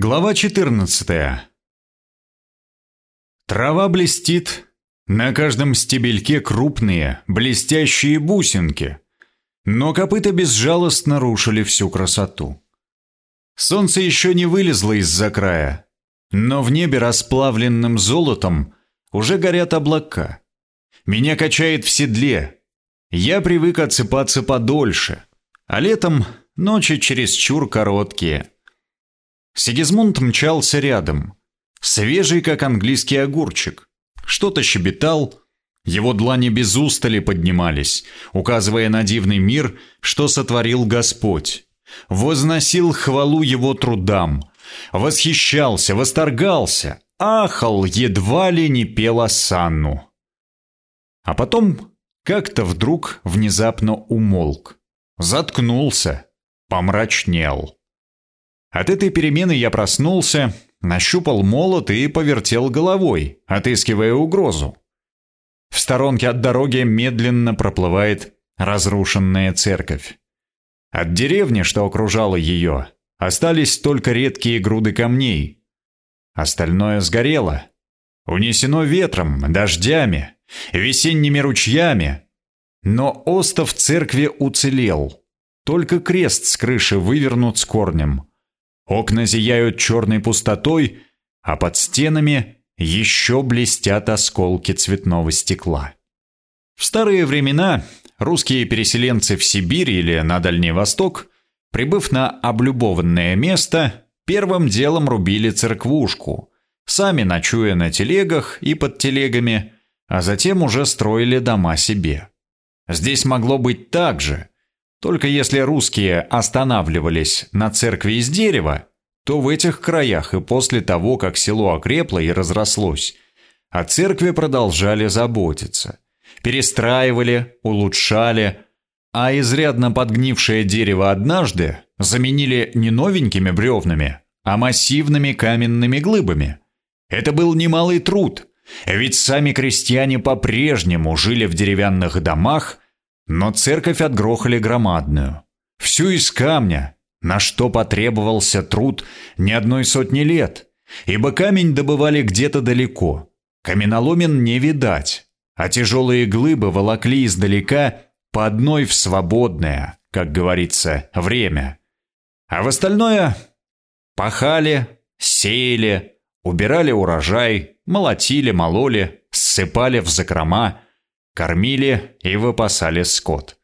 Глава 14 Трава блестит, на каждом стебельке крупные, блестящие бусинки, но копыта безжалостно рушили всю красоту. Солнце еще не вылезло из-за края, но в небе расплавленным золотом уже горят облака. Меня качает в седле. Я привык отсыпаться подольше, а летом ночи чересчур короткие – Сигизмунд мчался рядом, свежий, как английский огурчик. Что-то щебетал, его длани без устали поднимались, указывая на дивный мир, что сотворил Господь. Возносил хвалу его трудам, восхищался, восторгался, ахал, едва ли не пел осанну. А потом как-то вдруг внезапно умолк, заткнулся, помрачнел. От этой перемены я проснулся, нащупал молот и повертел головой, отыскивая угрозу. В сторонке от дороги медленно проплывает разрушенная церковь. От деревни, что окружало ее, остались только редкие груды камней. Остальное сгорело. Унесено ветром, дождями, весенними ручьями. Но остов церкви уцелел. Только крест с крыши вывернут с корнем. Окна зияют черной пустотой, а под стенами еще блестят осколки цветного стекла. В старые времена русские переселенцы в Сибирь или на Дальний Восток, прибыв на облюбованное место, первым делом рубили церквушку, сами ночуя на телегах и под телегами, а затем уже строили дома себе. Здесь могло быть так же, только если русские останавливались на церкви из дерева, то в этих краях и после того, как село окрепло и разрослось, о церкви продолжали заботиться. Перестраивали, улучшали, а изрядно подгнившее дерево однажды заменили не новенькими бревнами, а массивными каменными глыбами. Это был немалый труд, ведь сами крестьяне по-прежнему жили в деревянных домах, но церковь отгрохали громадную. Всю из камня, на что потребовался труд не одной сотни лет, ибо камень добывали где-то далеко. Каменоломен не видать, а тяжелые глыбы волокли издалека по одной в свободное, как говорится, время. А в остальное пахали, сеяли, убирали урожай, молотили, мололи, ссыпали в закрома, кормили и выпасали скот.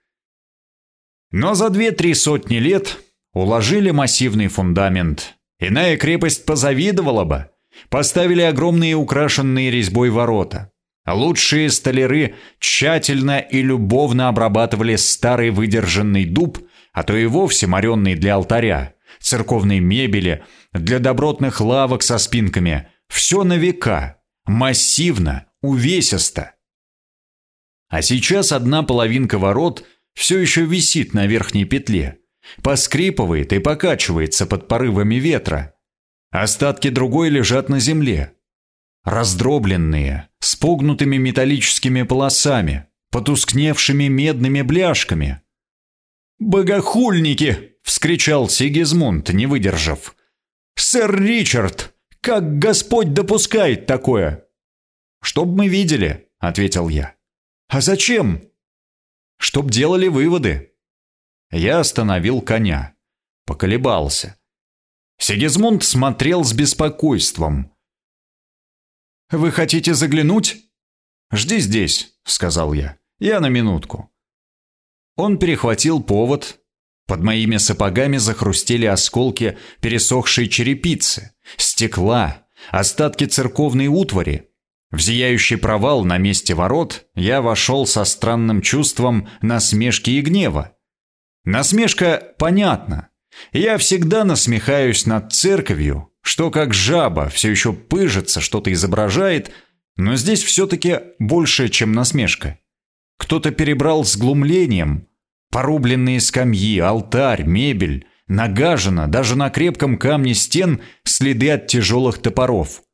Но за две-три сотни лет уложили массивный фундамент. Иная крепость позавидовала бы. Поставили огромные украшенные резьбой ворота. Лучшие столяры тщательно и любовно обрабатывали старый выдержанный дуб, а то и вовсе моренный для алтаря, церковной мебели, для добротных лавок со спинками. Все на века, массивно, увесисто. А сейчас одна половинка ворот все еще висит на верхней петле, поскрипывает и покачивается под порывами ветра. Остатки другой лежат на земле, раздробленные, с погнутыми металлическими полосами, потускневшими медными бляшками. «Богохульники!» — вскричал Сигизмунд, не выдержав. «Сэр Ричард, как Господь допускает такое?» «Чтоб мы видели», — ответил я. «А зачем?» «Чтоб делали выводы». Я остановил коня. Поколебался. Сигизмунд смотрел с беспокойством. «Вы хотите заглянуть?» «Жди здесь», — сказал я. «Я на минутку». Он перехватил повод. Под моими сапогами захрустели осколки пересохшей черепицы, стекла, остатки церковной утвари. В зияющий провал на месте ворот я вошел со странным чувством насмешки и гнева. Насмешка понятна. Я всегда насмехаюсь над церковью, что как жаба все еще пыжится, что-то изображает, но здесь все-таки больше, чем насмешка. Кто-то перебрал с глумлением. Порубленные скамьи, алтарь, мебель, нагажено, даже на крепком камне стен следы от тяжелых топоров.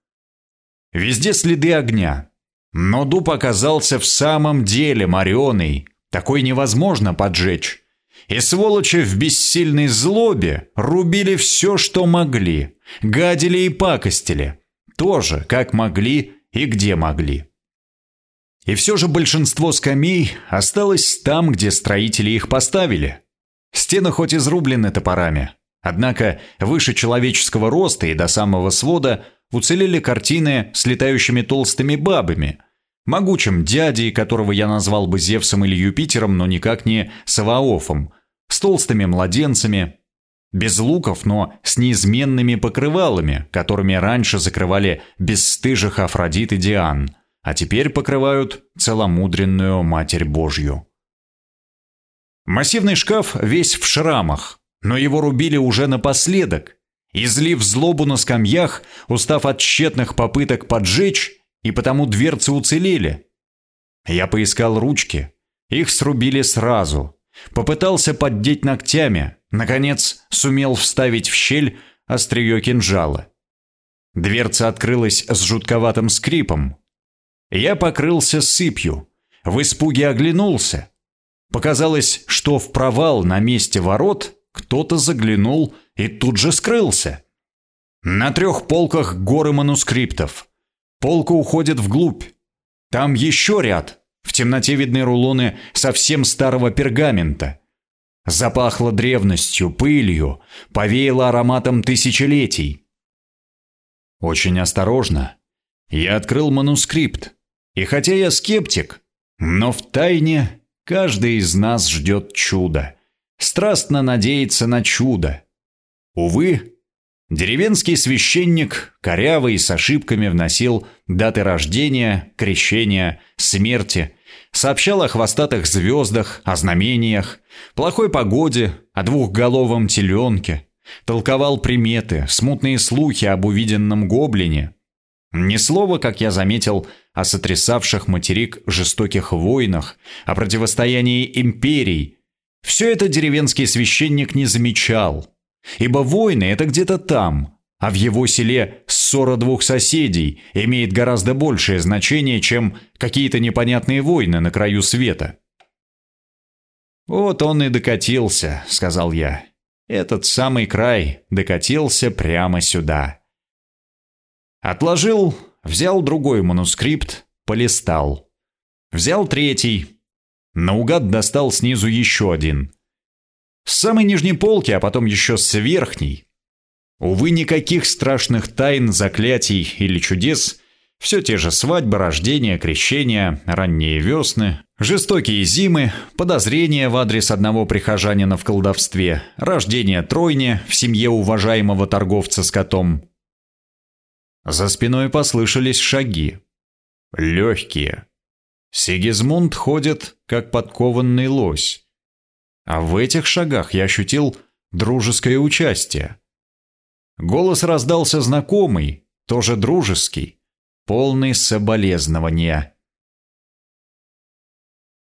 Везде следы огня. Но дуб оказался в самом деле мореный. Такой невозможно поджечь. И сволочи в бессильной злобе рубили все, что могли, гадили и пакостили, тоже как могли и где могли. И все же большинство скамей осталось там, где строители их поставили. Стены хоть изрублены топорами, однако выше человеческого роста и до самого свода уцелели картины с летающими толстыми бабами, могучим дядей, которого я назвал бы Зевсом или Юпитером, но никак не Саваофом, с толстыми младенцами, без луков, но с неизменными покрывалами, которыми раньше закрывали бесстыжих Афродит и Диан, а теперь покрывают целомудренную Матерь Божью. Массивный шкаф весь в шрамах, но его рубили уже напоследок, излив злобу на скамьях, устав от тщетных попыток поджечь, и потому дверцы уцелели. Я поискал ручки, их срубили сразу, попытался поддеть ногтями, наконец сумел вставить в щель острие кинжала. Дверца открылась с жутковатым скрипом. Я покрылся сыпью, в испуге оглянулся. Показалось, что в провал на месте ворот кто-то заглянул и тут же скрылся. На трех полках горы манускриптов. Полка уходит вглубь. Там еще ряд. В темноте видны рулоны совсем старого пергамента. Запахло древностью, пылью, повеяло ароматом тысячелетий. Очень осторожно. Я открыл манускрипт. И хотя я скептик, но в тайне каждый из нас ждет чуда. Страстно надеется на чудо. Увы, деревенский священник корявый с ошибками вносил даты рождения, крещения, смерти, сообщал о хвостатых звездах, о знамениях, плохой погоде, о двухголовом теленке, толковал приметы, смутные слухи об увиденном гоблине. Ни слова, как я заметил, о сотрясавших материк жестоких войнах, о противостоянии империй. Все это деревенский священник не замечал, ибо войны — это где-то там, а в его селе ссора двух соседей имеет гораздо большее значение, чем какие-то непонятные войны на краю света. «Вот он и докатился», — сказал я. «Этот самый край докатился прямо сюда». Отложил, взял другой манускрипт, полистал. Взял третий. Наугад достал снизу еще один. С самой нижней полки, а потом еще с верхней. Увы, никаких страшных тайн, заклятий или чудес. Все те же свадьбы, рождения, крещения, ранние весны, жестокие зимы, подозрения в адрес одного прихожанина в колдовстве, рождение тройни в семье уважаемого торговца с котом. За спиной послышались шаги. Легкие. Сигизмунд ходит, как подкованный лось. А в этих шагах я ощутил дружеское участие. Голос раздался знакомый, тоже дружеский, полный соболезнования.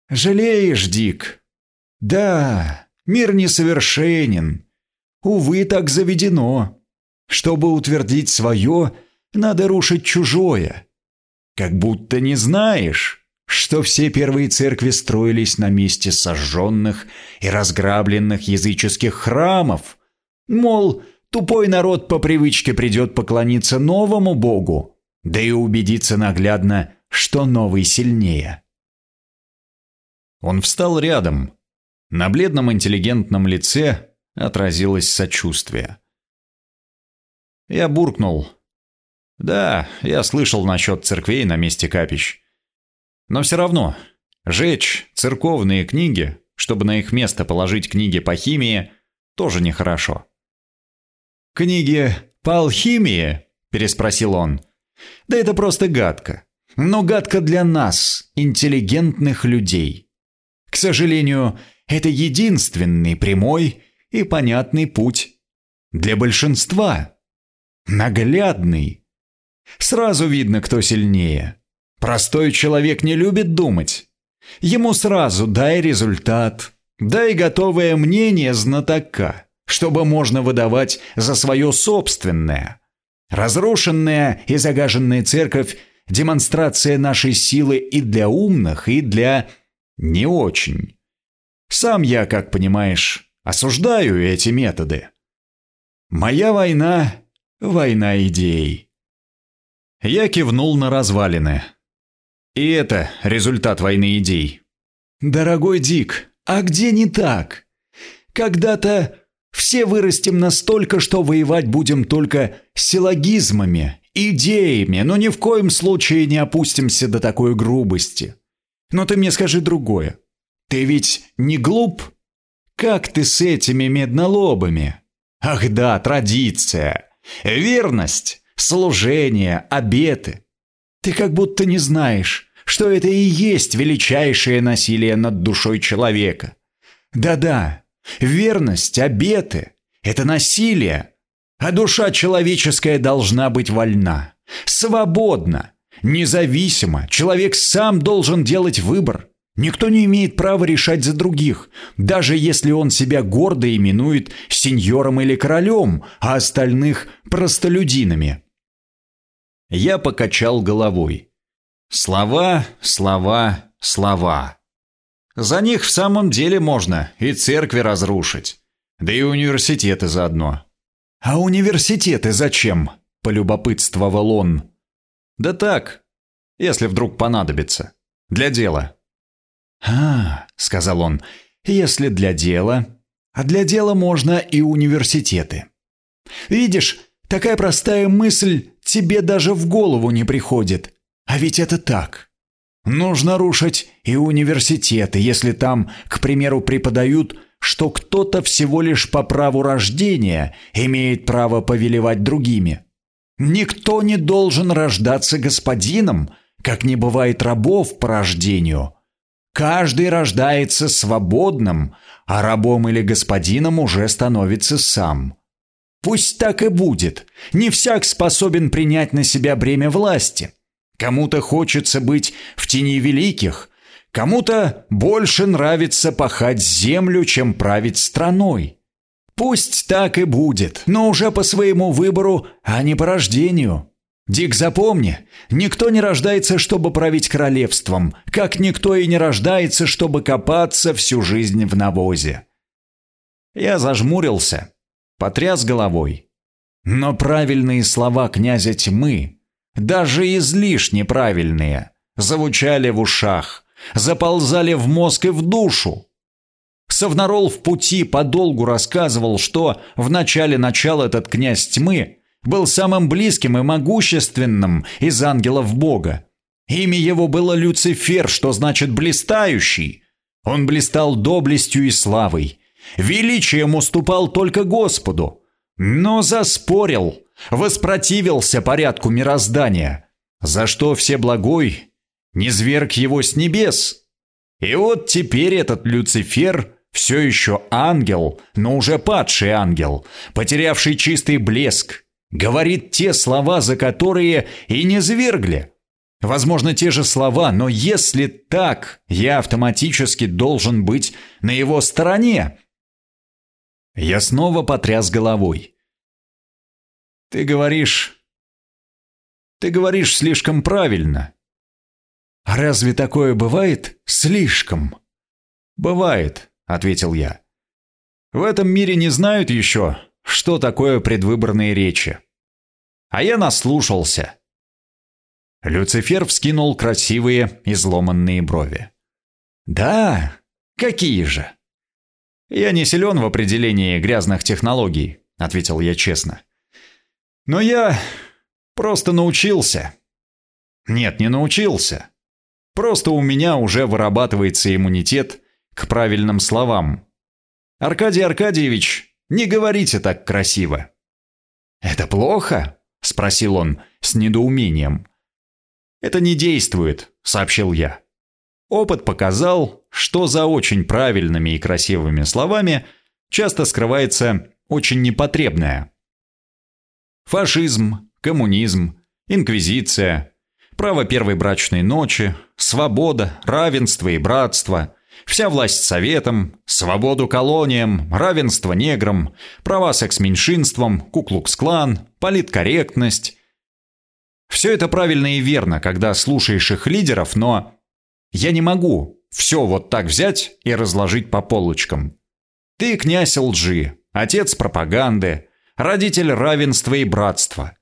«Жалеешь, Дик? Да, мир несовершенен. Увы, так заведено. Чтобы утвердить свое, надо рушить чужое. Как будто не знаешь, что все первые церкви строились на месте сожженных и разграбленных языческих храмов. Мол, Тупой народ по привычке придет поклониться новому богу, да и убедиться наглядно, что новый сильнее. Он встал рядом. На бледном интеллигентном лице отразилось сочувствие. Я буркнул. Да, я слышал насчет церквей на месте капищ. Но все равно, жечь церковные книги, чтобы на их место положить книги по химии, тоже нехорошо. «Книги по алхимии?» – переспросил он. «Да это просто гадко. Но гадко для нас, интеллигентных людей. К сожалению, это единственный прямой и понятный путь. Для большинства. Наглядный. Сразу видно, кто сильнее. Простой человек не любит думать. Ему сразу дай результат, дай готовое мнение знатока чтобы можно выдавать за свое собственное. Разрушенная и загаженная церковь – демонстрация нашей силы и для умных, и для не очень. Сам я, как понимаешь, осуждаю эти методы. Моя война — война идей. Я кивнул на развалины. И это результат войны идей. Дорогой Дик, а где не так? Когда-то все вырастем настолько, что воевать будем только силлогизмами, идеями, но ни в коем случае не опустимся до такой грубости. Но ты мне скажи другое. Ты ведь не глуп? Как ты с этими меднолобами? Ах да, традиция, верность, служение, обеты. Ты как будто не знаешь, что это и есть величайшее насилие над душой человека. Да-да, верность, обеты – это насилие, а душа человеческая должна быть вольна, свободна, независима. Человек сам должен делать выбор. Никто не имеет права решать за других, даже если он себя гордо именует сеньором или королем, а остальных – простолюдинами. Я покачал головой. Слова, слова, слова. За них в самом деле можно и церкви разрушить, да и университеты заодно. «А университеты зачем?» – полюбопытствовал он. «Да так, если вдруг понадобится. Для дела». «А, — сказал он, — если для дела, а для дела можно и университеты. Видишь, такая простая мысль тебе даже в голову не приходит. А ведь это так. Нужно рушить и университеты, если там, к примеру, преподают, что кто-то всего лишь по праву рождения имеет право повелевать другими. Никто не должен рождаться господином, как не бывает рабов по рождению – Каждый рождается свободным, а рабом или господином уже становится сам. Пусть так и будет. Не всяк способен принять на себя бремя власти. Кому-то хочется быть в тени великих, кому-то больше нравится пахать землю, чем править страной. Пусть так и будет, но уже по своему выбору, а не по рождению. Дик, запомни, никто не рождается, чтобы править королевством, как никто и не рождается, чтобы копаться всю жизнь в навозе. Я зажмурился, потряс головой. Но правильные слова князя тьмы, даже излишне правильные, звучали в ушах, заползали в мозг и в душу. Совнарол в пути подолгу рассказывал, что в начале начала этот князь тьмы был самым близким и могущественным из ангелов Бога. Имя его было Люцифер, что значит «блистающий». Он блистал доблестью и славой. Величием уступал только Господу. Но заспорил, воспротивился порядку мироздания, за что все благой не зверг его с небес. И вот теперь этот Люцифер все еще ангел, но уже падший ангел, потерявший чистый блеск, говорит те слова, за которые и не звергли. Возможно, те же слова, но если так, я автоматически должен быть на его стороне. Я снова потряс головой. Ты говоришь... Ты говоришь слишком правильно. А разве такое бывает слишком? Бывает, ответил я. В этом мире не знают еще, что такое предвыборные речи. А я наслушался. Люцифер вскинул красивые изломанные брови. «Да, какие же?» «Я не силен в определении грязных технологий», — ответил я честно. «Но я просто научился». «Нет, не научился. Просто у меня уже вырабатывается иммунитет к правильным словам. Аркадий Аркадьевич не говорите так красиво». «Это плохо?» – спросил он с недоумением. «Это не действует», – сообщил я. Опыт показал, что за очень правильными и красивыми словами часто скрывается очень непотребное. Фашизм, коммунизм, инквизиция, право первой брачной ночи, свобода, равенство и братство, Вся власть советам, свободу колониям, равенство неграм, права секс-меньшинствам, куклукс-клан, политкорректность. Все это правильно и верно, когда слушаешь их лидеров, но я не могу, все вот так взять и разложить по полочкам. Ты князь лжи, отец пропаганды, родитель равенства и братства.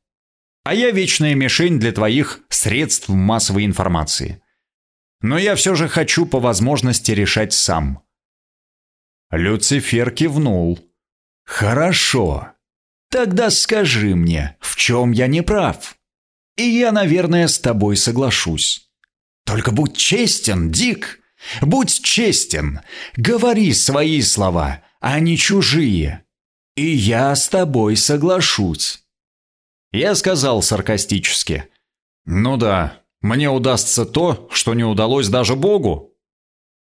А я вечная мишень для твоих средств массовой информации. Но я все же хочу по возможности решать сам. Люцифер кивнул. «Хорошо. Тогда скажи мне, в чем я не прав? И я, наверное, с тобой соглашусь. Только будь честен, Дик. Будь честен. Говори свои слова, а не чужие. И я с тобой соглашусь». Я сказал саркастически. «Ну да, мне удастся то, что не удалось даже Богу».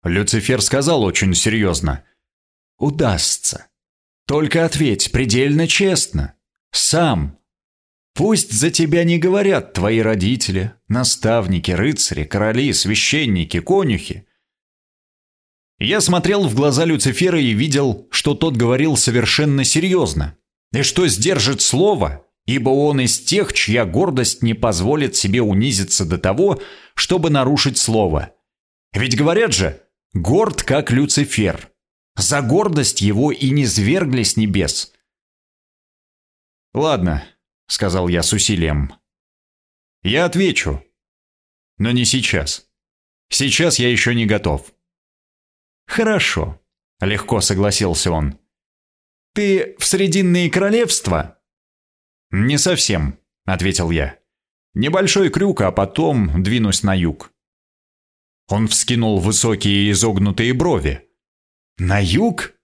Люцифер сказал очень серьезно. «Удастся. Только ответь предельно честно. Сам. Пусть за тебя не говорят твои родители, наставники, рыцари, короли, священники, конюхи. Я смотрел в глаза Люцифера и видел, что тот говорил совершенно серьезно. И что сдержит слово, ибо он из тех, чья гордость не позволит себе унизиться до того, чтобы нарушить слово. Ведь говорят же, горд как Люцифер. За гордость его и не свергли с небес. «Ладно», — сказал я с усилием. «Я отвечу. Но не сейчас. Сейчас я еще не готов». «Хорошо», — легко согласился он. «Ты в Срединные королевства?» «Не совсем», — ответил я. «Небольшой крюк, а потом двинусь на юг». Он вскинул высокие изогнутые брови. На юг?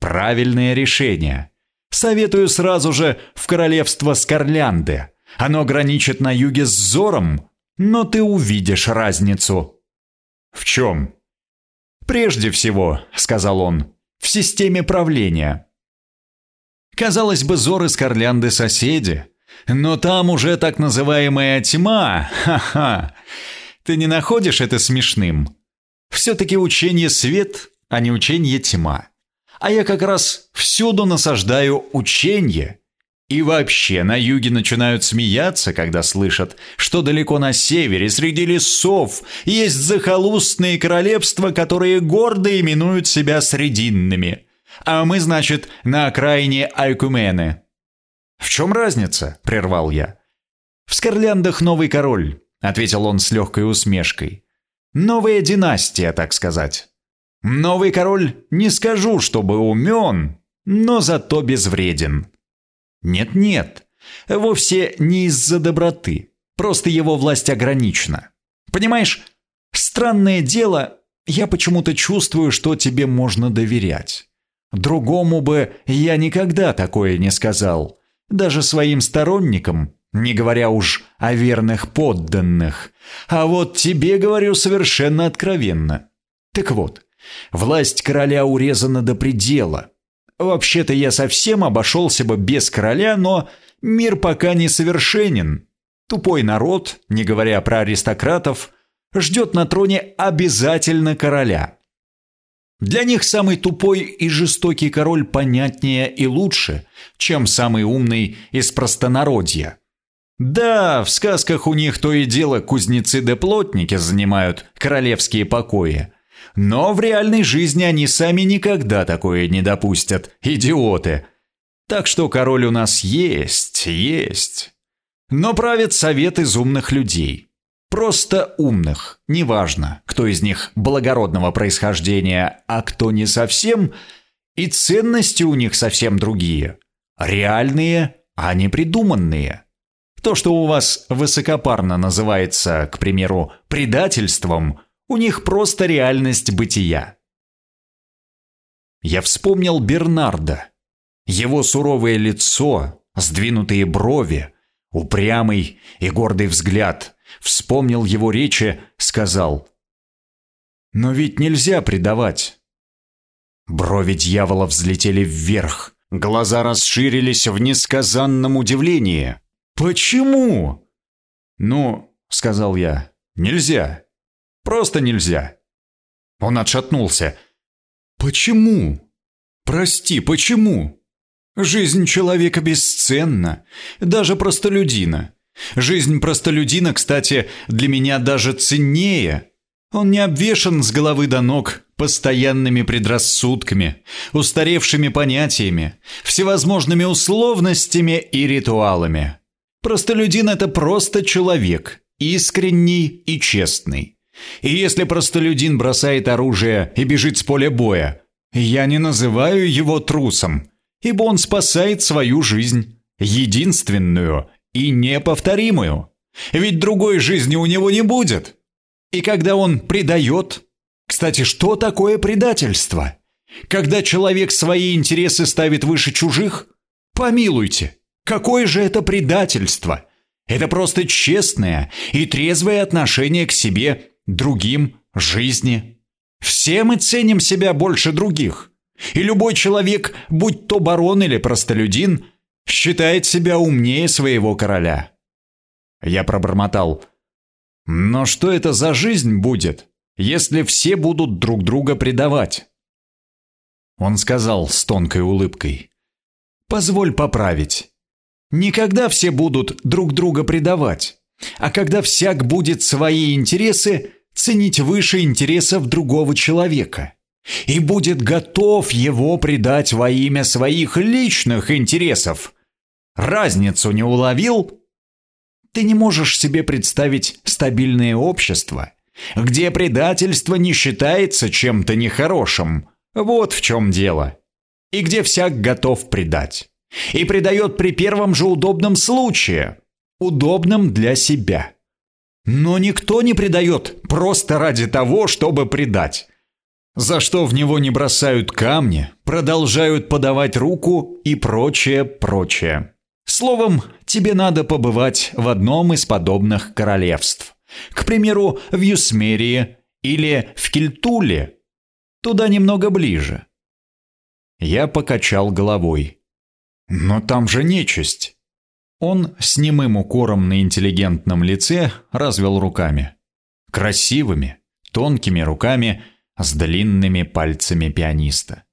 Правильное решение. Советую сразу же в королевство Скарлянды. Оно граничит на юге с Зором, но ты увидишь разницу. В чем? Прежде всего, сказал он, в системе правления. Казалось бы, Зор и Скарлянды соседи, но там уже так называемая тьма, ха-ха. Ты не находишь это смешным? Все-таки учение свет а не учение тьма. А я как раз всюду насаждаю учение. И вообще на юге начинают смеяться, когда слышат, что далеко на севере, среди лесов, есть захолустные королевства, которые гордо именуют себя срединными. А мы, значит, на окраине Айкумены. «В чем разница?» – прервал я. «В Скорляндах новый король», – ответил он с легкой усмешкой. «Новая династия, так сказать». Новый король не скажу, чтобы умен, но зато безвреден. Нет-нет, вовсе не из-за доброты, просто его власть ограничена. Понимаешь, странное дело, я почему-то чувствую, что тебе можно доверять. Другому бы я никогда такое не сказал, даже своим сторонникам, не говоря уж о верных подданных. А вот тебе говорю совершенно откровенно. Так вот, Власть короля урезана до предела. Вообще-то я совсем обошелся бы без короля, но мир пока не совершенен. Тупой народ, не говоря про аристократов, ждет на троне обязательно короля. Для них самый тупой и жестокий король понятнее и лучше, чем самый умный из простонародья. Да, в сказках у них то и дело кузнецы да плотники занимают королевские покои, но в реальной жизни они сами никогда такое не допустят. Идиоты. Так что король у нас есть, есть. Но правит совет из умных людей. Просто умных. Неважно, кто из них благородного происхождения, а кто не совсем. И ценности у них совсем другие. Реальные, а не придуманные. То, что у вас высокопарно называется, к примеру, предательством, у них просто реальность бытия. Я вспомнил Бернарда. Его суровое лицо, сдвинутые брови, упрямый и гордый взгляд. Вспомнил его речи, сказал. «Но ведь нельзя предавать». Брови дьявола взлетели вверх, глаза расширились в несказанном удивлении. «Почему?» «Ну, — сказал я, — нельзя». Просто нельзя». Он отшатнулся. «Почему? Прости, почему? Жизнь человека бесценна, даже простолюдина. Жизнь простолюдина, кстати, для меня даже ценнее. Он не обвешан с головы до ног постоянными предрассудками, устаревшими понятиями, всевозможными условностями и ритуалами. Простолюдин – это просто человек, искренний и честный. И если простолюдин бросает оружие и бежит с поля боя, я не называю его трусом, ибо он спасает свою жизнь, единственную и неповторимую. Ведь другой жизни у него не будет. И когда он предает... Кстати, что такое предательство? Когда человек свои интересы ставит выше чужих? Помилуйте, какое же это предательство? Это просто честное и трезвое отношение к себе, другим, жизни. Все мы ценим себя больше других. И любой человек, будь то барон или простолюдин, считает себя умнее своего короля. Я пробормотал – но что это за жизнь будет, если все будут друг друга предавать? Он сказал с тонкой улыбкой. «Позволь поправить. Никогда все будут друг друга предавать, а когда всяк будет свои интересы ценить выше интересов другого человека и будет готов его предать во имя своих личных интересов. Разницу не уловил?» Ты не можешь себе представить стабильное общество, где предательство не считается чем-то нехорошим. Вот в чем дело. И где всяк готов предать. И предает при первом же удобном случае. Удобном для себя. Но никто не предает просто ради того, чтобы предать. За что в него не бросают камни, продолжают подавать руку и прочее, прочее. Словом, тебе надо побывать в одном из подобных королевств. К примеру, в Юсмерии или в Кельтуле. Туда немного ближе. Я покачал головой. Но там же нечисть. Он с немым укором на интеллигентном лице развел руками. Красивыми, тонкими руками с длинными пальцами пианиста.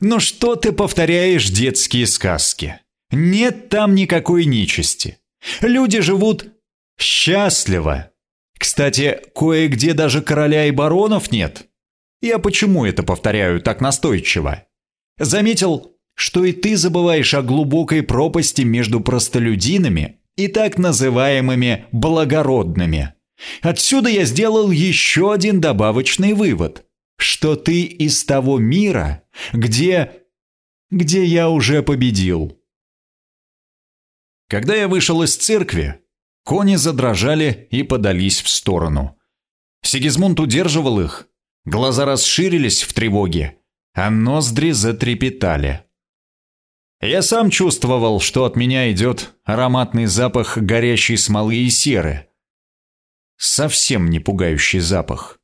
«Ну что ты повторяешь детские сказки?» Нет там никакой нечисти. Люди живут счастливо. Кстати, кое-где даже короля и баронов нет. Я почему это повторяю так настойчиво? Заметил, что и ты забываешь о глубокой пропасти между простолюдинами и так называемыми благородными. Отсюда я сделал еще один добавочный вывод, что ты из того мира, где... где я уже победил. Когда я вышел из церкви, кони задрожали и подались в сторону. Сигизмунд удерживал их, глаза расширились в тревоге, а ноздри затрепетали. Я сам чувствовал, что от меня идет ароматный запах горящей смолы и серы. Совсем не пугающий запах.